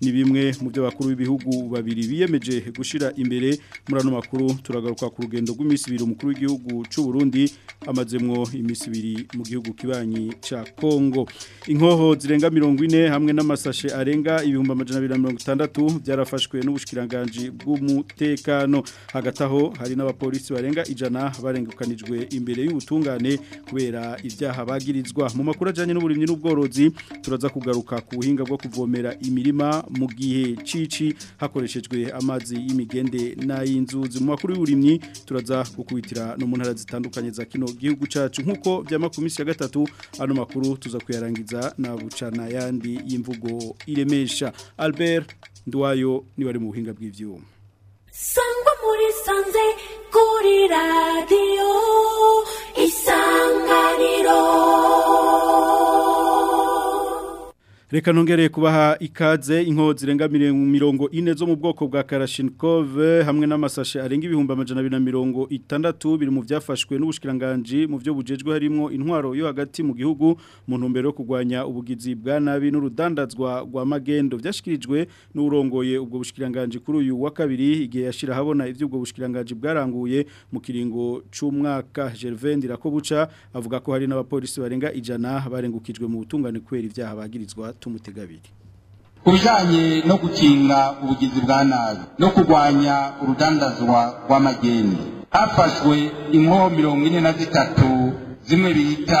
ni bimwe mu byo bakuru b'ibihugu babiri biyemeje gushira imbere muri ano makuru turagaruka ku rugendo rw'iminsi ibiri umukuru w'igihugu cy'u Burundi amazemwo iminsi ibiri mu gihugu kibanyi cya kongo inkoho zirenga mirongo ine hamwe n'amasashe arenga ibihumbi amajana itandatu byarafashwe n'ubushikiranganji bw'umutekano hano hagati aho hari n'abapolisi barenga ijana barengukanijwe imbere y'ubutungane kubera ibyaha bagirizwa mu makuru ajyanye n'uburimyi n'ubworozi turaza kugaruka ku buhinga bwo kuvomera imirima mu gihe cici hakoreshejwe amazi y'imigende n'ay'inzuzi mu makuru y'uburimyi turaza gukubitira no mu ntara zitandukanye za kino gihugu cyacu nk'uko bya makumyabiri ya gatatu ano makuru tuza kuyarangiza na bucana yandi y'imvugo iremesha albert nduwayo niba ari mu buhinga bw'ibyuma Sangwa muri sanze kuri radiyo reka nongereye kubaha ikaze inko zirenga mirongo ine zo mu bwoko bwa karashinikove hamwe n'amasashe arenga ibihumbi amajana mirongo itandatu biri mu byafashwe n'ubushikiranganji mu byo bujejwe harimo intwaro yo hagati mu gihugu mu ntumbero yo kugwanya ubugizi bwa nabi n'urudandazwa rwa magendo byashyikirijwe n'urongoye ubwo bushikiranganji kuri uyu wa kabiri igihe yashyira ahabona iby'ubwo bushikiranganji bwaranguye mu kiringo cy'umwaka gervendi rakobuca avuga ko hari n'abapolisi barenga ijana barengukijwe mu butungane kweri byaha bagirizwa tumutega abiri ku bijyanye no gukinga ubugizi bwa nabi no kurwanya urudandazwa rw'amageni hafashwe inkoho mirongo ine na zitatu zimwe bita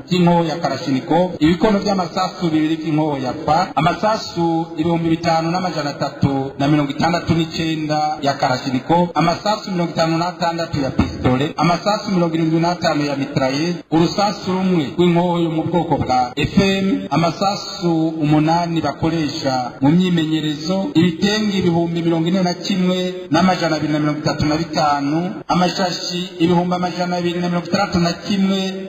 by'inkoho ya karashiniko ibikono by'amasasu bibiri by'inkoho ya amasasu ibihumbi bitanu n'amajana atatu na mirongo itandatu n'icyenda ya karashiniko amasasu mirongo itanu n'atandatu ya pistole amasasu mirongo irindwi n'atanu ya mitraye urusasu rumwe rw'inkoho yo mu bwoko bwa fm amasasu umunani bakoresha mu myimenyerezo ibitenge ibihumbi mirongo ine na kimwe n'amajana abiri na mirongo bitatu na bitanu amashashi ibihumbi amajana abiri na mirongo itandatu na kimwe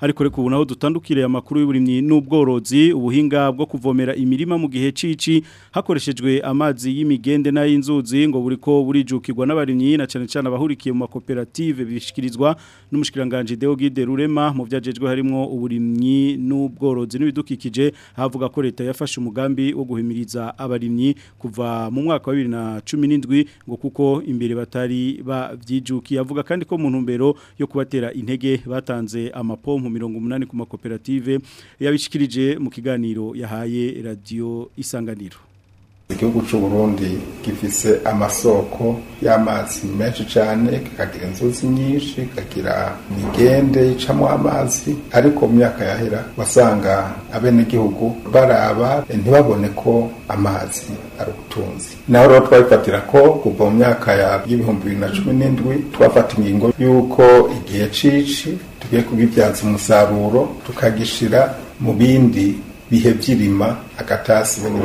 ariko reka ubu naho dutandukire amakuru y'uburimyi n'ubworozi ubuhinga bwo kuvomera imirima mu gihe cici hakoreshejwe amazi y'imigende n'ay'inzuzi ngo buri ko burijukirwa n'abarimyi na cyane cyane abahurikiye mu makoperative bishikirizwa n'umushikiranganje Deogide Rurema mu byajejwe harimo uburimyi n'ubworozi n'ibidukikije havuga ko leta yafashe umugambi wo guhimiriza abarimyi kuva mu mwaka wa 2017 ngo kuko imbere batari bavyijukiye avuga kandi ko mu ntumbero yo kubatera intege batanze amapompo 180 ku makoperative yabishikirije mu kiganiro yahaye radio isanganiro igihugu cy'u Burundi gifise amasoko y'amazi menshi cyane kikagira inzuzi nyinshi kikagira migende icamo amazi ariko mu myaka yahera wasanga abenegihugu baraba ntibabone ko amazi ari ubutunzi naho rero twabifatira ko kuva mu myaka y'ibihumbi bibiri na cumi n'indwi twafata ingingo y'uko igihe c'ici tugiye kubibyaza umusaruro tukagishira mu bindi bihe by'irima akatasi ni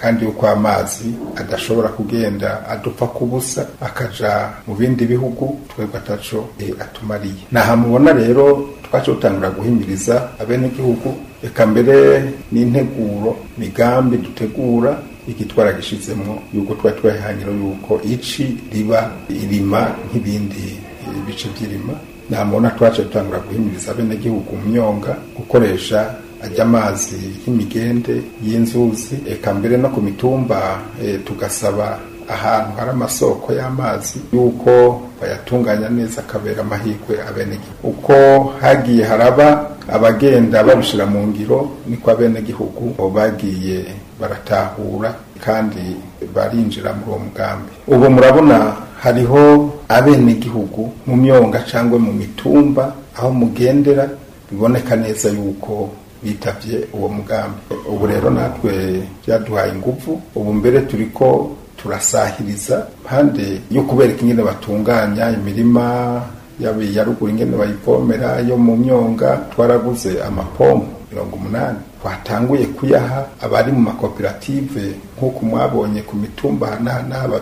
kandi yuko amazi adashobora kugenda adupfa kubusa busa akaja mu bindi bihugu twebwe ataco eh, atumariye naha mubona rero twacu dutangura guhimiriza abenegihugu reka mbere n'integuro migambi dutegura iki twaragishizemo yuko twari twahangiro yuko ici riba irima nk'ibindi eh, bice by'irima namubona twacu dutangura guhimiriza abenegihugu umyonga gukoresha ajya amazi y'imigende y'inzuzi eka mbere no ku mitumba eh, tugasaba ahantu hari amasoko y'amazi y'uko bayatunganya neza akabera amahirwe abenegi uko hagiye haraba abagenda babishyira mu ngiro ni niko abenegihugu bagiye baratahura kandi barinjira muri uwo mugambi ubu murabona hariho abenegihugu mu myonga cyangwa mu mitumba aho mugendera biboneka neza yuko bitabye uwo mugambi ubu rero natwe byaduhaye ingufu ubu mbere turi ko turasahiriza impande yo kubereka ingene batunganya imirima yaba iya ruguru ingene bayipomera yo mu myonga twaraguze amapombo mirongo umunani twatanguye kuyaha abari mu makoperative nk'uko mwabonye ku mitumba n'aha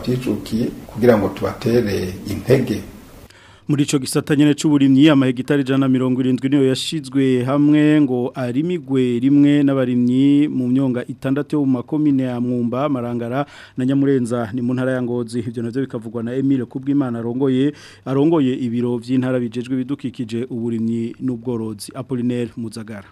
kugira ngo tubatere intege muri ico gisata nyene c'uburimyi amahegitari jana mirongo irindwi niyo yashizwe hamwe ngo arimigwe rimwe n'abarimyi mu myonga itandatu yo mu makomine ya Mwumba Marangara na Nyamurenza ni mu ntara ya Ngozi ivyo navyo bikavugwa na Emile Kubwimana arongoye arongoye ibiro vy'intara bijejwe bidukikije uburimyi n'ubworozi Apollinaire Muzagara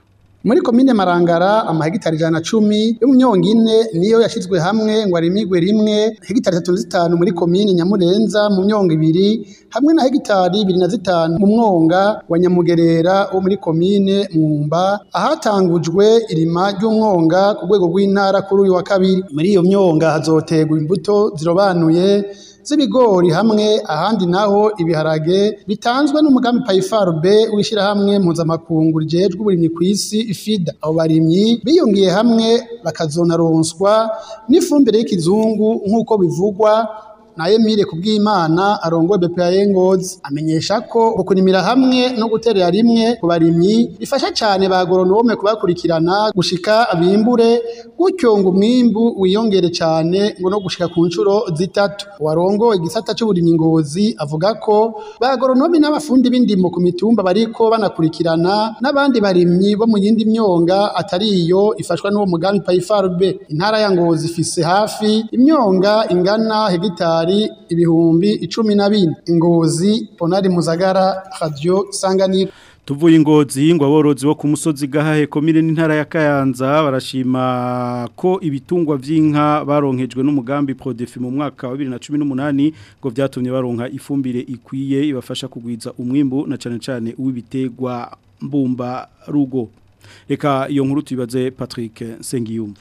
muri komine marangara amahegitari ijana na cumi y'umyongo ine niyo yashyizwe hamwe ngo arimigwe rimwe hegitari zitatu na zitanu muri komine nyamurenza mu myongo ibiri hamwe na hegitari ibiri na zitanu mu mwonga wa nyamugerera wo muri komine mwumba ahatangujwe irima ry'umwonga ku rwego rw'intara kuri uyu wa kabiri muri iyo myonga hazoterwa imbuto zirobanuye z'ibigori hamwe ahandi naho ibiharage bitanzwe n'umugambi Paifarbe w'ishyirahamwe mpuzamakungu rijejwe uburimyi ku isi ifida abo barimyi biyungiye hamwe bakazonaronswa n'ifumbire y'ikizungu nk'uko bivugwa na Emile Kubwimana arongoye BPAE Ngozi amenyesha ko gukunimira hamwe no guterera rimwe ku barimyi bifasha cyane ba agoronome kubakurikirana gushika bimbure gutyo ngo umwimbu wiyongere cyane ngo no gushika ku nshuro zitatu warongoye igisata cy'uburimyi Ngozi avuga ko ba agoronome n'abafundi b'indimo ku mitumba bariko banakurikirana n'abandi barimyi bo mu yindi myonga atariyo ifashwa n'uwo mugambi Payfarbe intara ya Ngozi ifise hafi imyonga ingana hegitari ari ibihumbi icumi na bine ingozi ponari muzagara radiyo isanganiro tuvuye ingozi ngo aborozi bo ku musozi gahahe komire n'intara ya kayanza barashima ko ibitungwa by'inka baronkejwe n'umugambi prodefi mu mwaka wa 2018 ngo byatumye baronka ifumbire ikwiye ibafasha kugwiza umwimbo na cyane cyane uwibitegwa mbumba rugo reka iyo nkuru tuyibaze Patrick Sengiyumva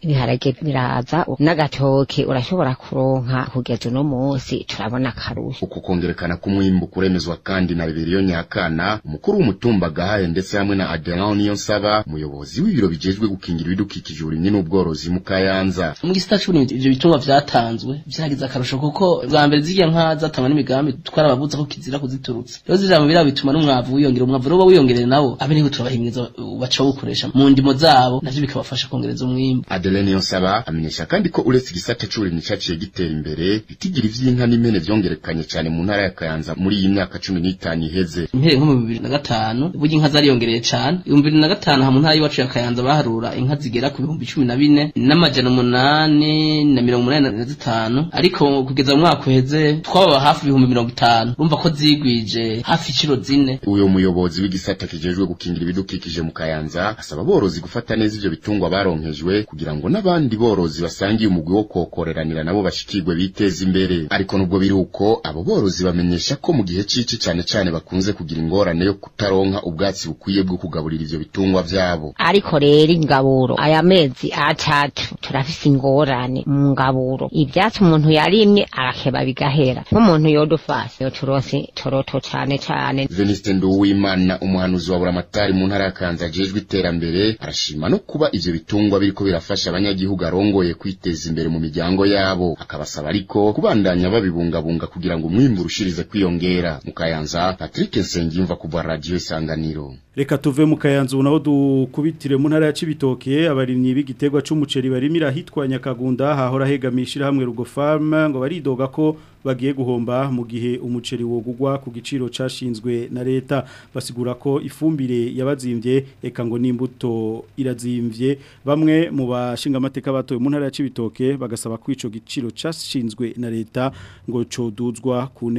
ibiharage biraza n'agatoke urashobora kuronka kugeza uno munsi turabona akarusho kwerekana ko umwimbuko uremezwa kandi na Reverien Nyakana umukuru w'umutumba Gahaye ndetse hamwe na Adelan Niyonsaba umuyobozi w'ibiro bijejwe gukingira ibidukikije uburimyi n'ubworozi mu Kayanza mu gisata cy'uburimyi bituma vyatanzwe vyagize akarusho kuko bwa mbere zijya nka zatangwa n'imigambi twarababuza ko kizira kuziturutsa rero zirya mu bira bituma n'umwavu wiyongera umwavu rero wiyongereye nawo abe niko turabahimiriza baca bawukoresha mu ndimo zabo navyo bikabafasha kongereza umwimbu Adelan Niyonsaba amenyesha kandi ko uretse igisata cy'uburimyi cyaciye gitera imbere bitigira ivy'inka n'impene vyongerekanye cyane mu ntara ya Kayanza muri iyi myaka cumi n'itanu iheze impere nko mu bibiri na gatanu burya inka zariyongereye cyane ibihumbi bibiri na gatanu mu ntara y'iwacu ya Kayanza baharura inka zigera ku bihumbi cumi na bine n'amajana umunani na mirongo umunani na zitanu ariko kugeza mu mwaka uheze twababa hafi ibihumbi mirongo itanu urumva ko zigwije hafi inshuro zine uyu muyobozi w'igisata kijejwe gukingira ibidukikije mu Kayanza asaba aborozi gufata neza ibyo bitungwa baronkejwe kugira ngo n'abandi borozi basangiye umugwi wo kokoreranira nabo bashikirwe biteza imbere ariko nubwo biri uko abo borozi bamenye bamenyesha ko mu gihe cy'iki cyane cyane bakunze kugira ingorane yo kutaronka ubwatsi bukwiye bwo kugaburira ivyo bitungwa byabo ariko rero ingaburo aya mezi atatu turafise ingorane mu ngaburo ivyatsi umuntu yarimye arakeba bigahera nk'umuntu yodufase yoturose toroto cyane cyane Veniste Nduwimana umuhanuzi wa buramatari mu ntara ya Kanza ajejwe iterambere arashima no kuba ibyo bitungwa biriko birafasha abanyagihugu arongoye kwiteza imbere mu miryango yabo akabasaba ariko kubandanya babibungabunga kugira ngo umwimbu urushirize kwiyongera mukayanza patrick nsengimva kubwa radiyo isanganiro reka tuve mu kayanzu naho dukubitire mu ntara ya Cibitoke abarimyi b'igitegwa cy’umuceri barimira hitwa Nyakagunda hahora hegamishira hamwe rugo farm ngo baridoga ko bagiye guhomba mu gihe umuceri wogugwa ku giciro cashinzwe na leta basigura ko ifumbire yabazimbye eka ngo n'imbuto irazimbye bamwe mu bashinga amateka batoye mu ntara ya Cibitoke bagasaba ko giciro cashinzwe na leta ngo coduzwa ku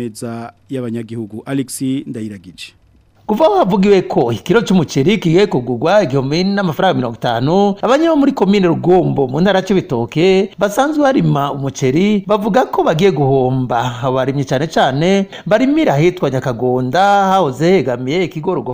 y'abanyagihugu Alexi Ndayiragije kuva wavugiwe ko ikiro cy'umuceri kigiye kugurwa igihumbi n'amafaranga mirongo itanu abanyewo muri komine rugombo mu ntara cy'ibitoke basanzwe barima umuceri bavuga ko bagiye guhomba abarimyi cyane cyane barimira ahitwa nyakagonda hahoze hegamiye ikigo rugo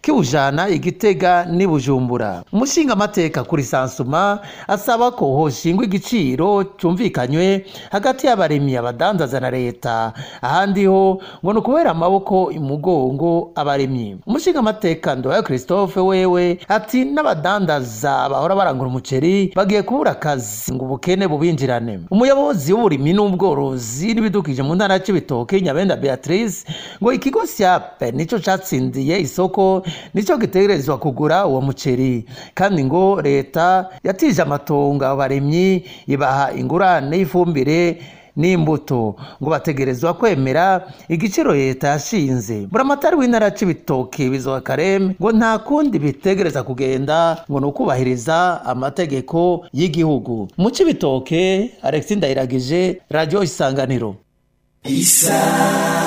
kiwujana igitega n'ibujumbura umushingamateka kuri sansuma asaba ko hoshingwa igiciro cyumvikanywe hagati y'abaremyi abadandaza na leta ahandi ho ngo ni ukubera amaboko imugongo abaremyi umushingamateka ndoya christophe wewe ati n'abadandaza bahora barangura umuceri bagiye kubura akazi ngo ubuke bwene bubinjirane umuyobozi w'uburimi n'ubworozi n'ibidukije mu ntara cy'ibitoki nyabenda beatrice ngo ikigo siape nicyo cyatsindiye isoko nicyo gitegerezwa kugura uwo muceri kandi ngo leta yatije amatonga abarimyi ibaha ingurane y'ifumbire n'imbuto ngo bategerezwa kwemera igiciro leta yashinze buramatari w'intara ya cibitoki bizoha kareme ngo nta kundi bitegereza kugenda ngo ni ukubahiriza amategeko y'igihugu mu cibitoke alexi ndayiragije radiyo isanganiro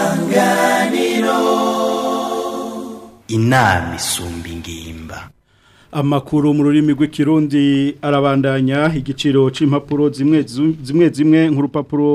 isanganiro inama isumba ingimba amakuru mu rurimi rw'ikirundi arabandanya igiciro cy'impapuro zimwe zimwe nk'urupapuro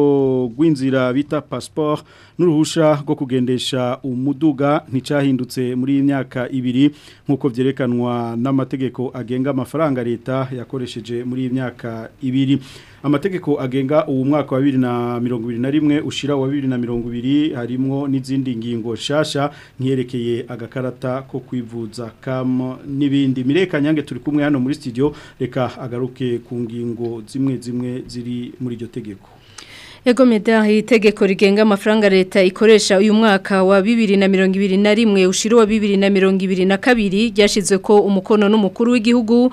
rw'inzira bita pasiporo n'uruhusha rwo kugendesha umuduga nticyahindutse muri iyi myaka ibiri nk'uko byerekanwa n'amategeko agenga amafaranga leta yakoresheje muri iyi myaka ibiri amategeko agenga uwo mwaka wa bibiri na mirongo ibiri na rimwe ushira wa bibiri na mirongo ibiri harimo n'izindi ngingo shasha nk'iyerekeye agakarata ko kwivuza kam n'ibindi mireka nyange turi kumwe hano muri studio reka agaruke ku ngingo zimwe zimwe ziri muri iryo tegeko Yagomeda itegeko rigenga amafaranga leta ikoresha uyu mwaka wa 2021 ushiro wa 2022 ryashizwe ko umukono n'umukuru w'igihugu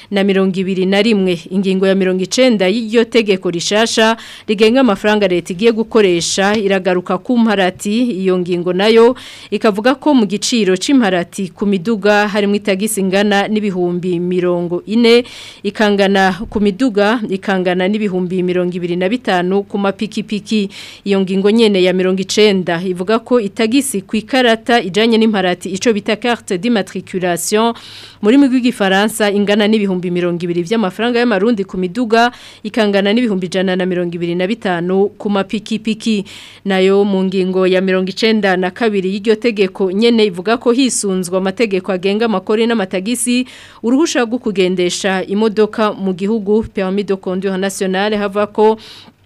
na mirongo ibiri na rimwe ingingo ya mirongo icenda y'iryo tegeko rishasha rigenga amafaranga leta igiye gukoresha iragaruka ku mparati iyo ngingo nayo ikavuga ko mu giciro c'imparati ku miduga harimo itagisi ingana n'ibihumbi mirongo ine ikangana ku miduga ikangana n'ibihumbi mirongo ibiri na bitanu ku mapikipiki iyo ngingo nyene ya mirongo icenda ivuga ko itagisi ku ikarata ijanye n'imparati ico bita carte d'immatriculation muri mu rw'igifaransa ingana n'ibihumbi mirongo ibiri by'amafaranga y'amarundi ku miduga ikangana n'ibihumbi ijana na mirongo ibiri na bitanu ku mapikipiki nayo mu ngingo ya mirongo icenda na kabiri y'iryo tegeko nyene ivuga ko hisunzwa amategeko agenga amakori n'amatagisi uruhusha rwo kugendesha imodoka mu gihugu permis de conduire nationale havako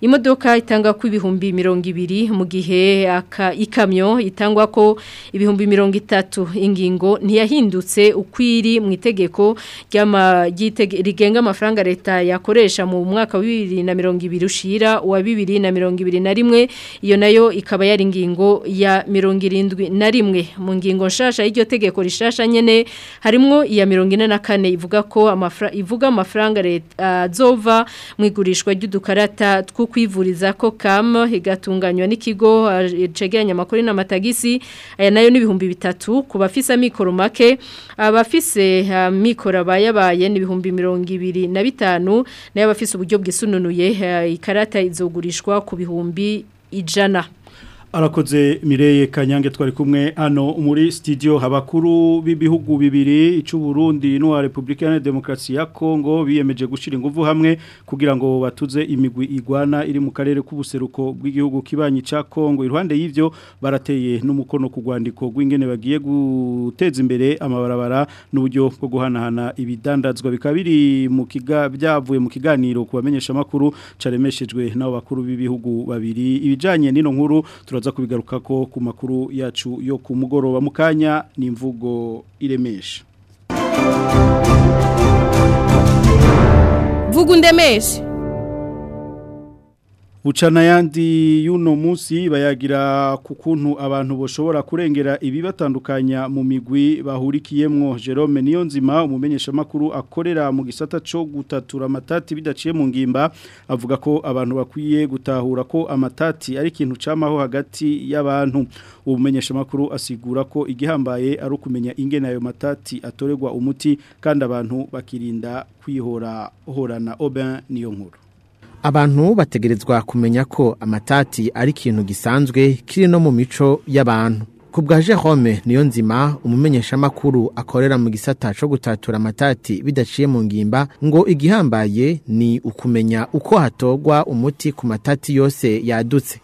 imodoka itanga ku ibihumbi mirongo ibiri mu gihe aka ikamyo itangwa ko ibihumbi mirongo itatu ngingo ntiyahindutse ukwiri mu itegeko rigenga amafaranga leta yakoresha mu mwaka wa bibiri na mirongo ibiri ushira uwa bibiri na mirongo ibiri na rimwe iyo nayo ikaba yari ingingo ya mirongo irindwi na rimwe mu ngingo nshasha y'iryo tegeko rishasha nyene harimo iya mirongo ine na kane ivuga ko ivuga amafaranga leta azova mu igurishwa ry'udukarata two kwivuriza ko kam higatunganywa n'ikigo cegeranya amakuru n'amatagisi aya nayo ni ibihumbi bitatu ku abafise amikoro make abafise amikoro abayabaye n'ibihumbi mirongo ibiri na bitanu nayo abafise uburyo bwisununuye ikarata izogurishwa ku bihumbi ijana arakoze mireye kanyange twari kumwe hano muri studio habakuru b'ibihugu bibiri icy’u Burundi n'uwa repubulika ya demokarasi ya kongo biyemeje gushira ingufu hamwe kugira ngo batuze imigwi igwana iri mu karere k'ubuseruko bw'igihugu kibanyi cya kongo iruhande y'ibyo barateye n'umukono ku rwandiko rw'ingene bagiye guteza imbere amabarabara n'uburyo bwo guhanahana ibidandazwa bikabiri mu kiga byavuye mu kiganiro ku bamenyeshamakuru caremeshejwe n'abo b'ibihugu babiri ibijyanye n'ino nkuru turaza kubigaruka ko ku makuru yacu yo ku mugoroba mu kanya ni imvugo iremesha vuga undemeshe bucana yandi y'uno munsi bayagira ku kuntu abantu boshobora kurengera ibibatandukanya mu migwi bahurikiyemo Jerome Niyonzima umumenyeshamakuru akorera mu gisata cyo gutatura amatati bidaciye mu ngimba avuga ko abantu bakwiye gutahura ko amatati ari ikintu camaho hagati y'abantu umumenyeshamakuru asigura ko igihambaye ari ukumenya ingene ayo matati atoregwa umuti kandi abantu bakirinda kwihora horana Oben niyo nkuru abantu bategerezwa kumenya ko amatati ari ikintu gisanzwe kiri no mu mico y'abantu ku bwa jerome niyo nzima umumenyeshamakuru akorera mu gisata cyo gutatura amatati bidaciye mu ngimba ngo igihambaye ni ukumenya uko hatorwa umuti ku matati yose yadutse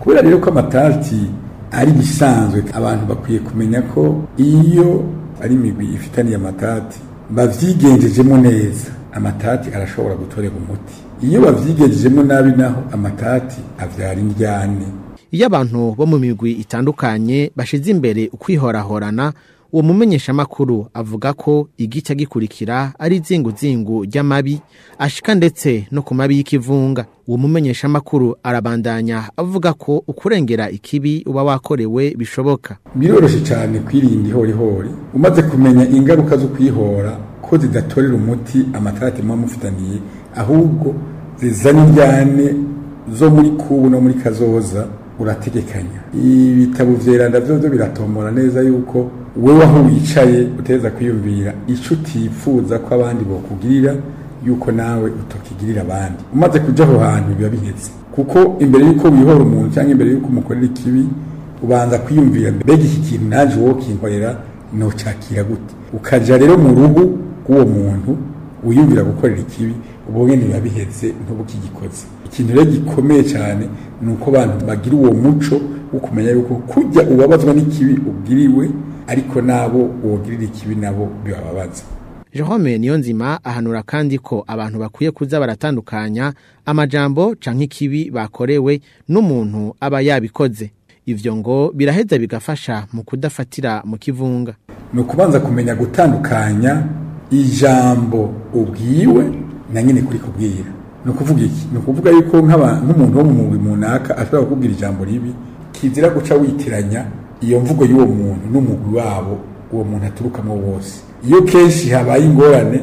kubera rero ko amatariti ari ibisanzwe abantu bakwiye kumenya ko iyo ari imigwi ifitaniye amatati babyigengejemo neza amatati arashobora gutorera umuti iyo babyigejejemo nabi naho amatati abyara indyane iyo abantu bo mu migwi itandukanye bashize imbere ukwihorahorana uwo mumenyeshamakuru avuga ko igice gikurikira ari izinguzingu ry'amabi ashika ndetse no ku mabi y'ikivunga uwo mumenyeshamakuru arabandanya avuga ko ukurengera ikibi uba wakorewe bishoboka biroroshye cyane kwirinda ihorihori umaze kumenya ingaruka zo kwihora ko zidatorera umuti amatarati muba mufitaniye ahubwo zizana indyane zo muri kubu no muri kazoza urategekanya ibitabo vyeranda vyozo biratomora neza yuko wewe aho wicaye uteza kwiyumvira ico utifuza ko abandi bokugirira yuko nawe utokigirira abandi umaze kuja aho hantu biba biheze kuko imbere yuko wihora umuntu cyangwa imbere yuko umukorera ikibi ubanza kwiyumvira mbega iki kintu naje wowe kinkorera nocakira gute ukaja rero mu ruhu rw'uwo muntu wiyumvira gukorera ikibi ubwo bwenge biba bihetse ntubukigikoze ikintu rero gikomeye cyane ni uko abantu bagira uwo muco wo kumenya yuko kujya ubabazwa n'ikibi ubwiriwe ariko nabo wogirira ikibi nabo bibababaza Jerome Niyonzima ahanura kandi ko abantu bakwiye kuza baratandukanya amajambo canke ikibi bakorewe n'umuntu aba yabikoze ibyo ngo biraheza bigafasha mu kudafatira mu kivunga ni ukubanza kumenya gutandukanya ijambo ubwiwe na nyine kuri kubwira ni ukuvuga iki ni ukuvuga yuko nk'umuntu wo mu mubiri runaka ashobora kukubwira ijambo ribi kizira guca witiranya iyo mvugo y'uwo muntu n'umugwi wabo uwo muntu aturukamo wose iyo kenshi habaye ingorane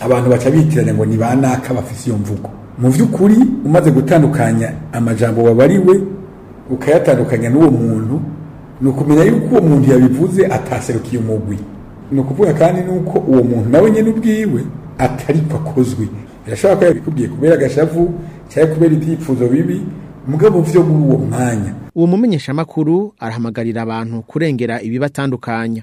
abantu baca bitiranya ngo ni ba naka bafite iyo mvugo mu by'ukuri umaze gutandukanya amajambo wabariwe ukayatandukanya n'uwo muntu ni ukumenya yuko uwo muntu yabivuze ataserukiye umugwi ni ukuvuga kandi n'uko uwo muntu nawe nyine ubwiwe atari kakozwe birashobora kuba yabikubwiye kubera agashavu cyangwa kubera ibyifuzo bibi mugabo byo muri uwo mwanya uwo mumenyeshamakuru arahamagarira abantu kurengera ibibatandukanya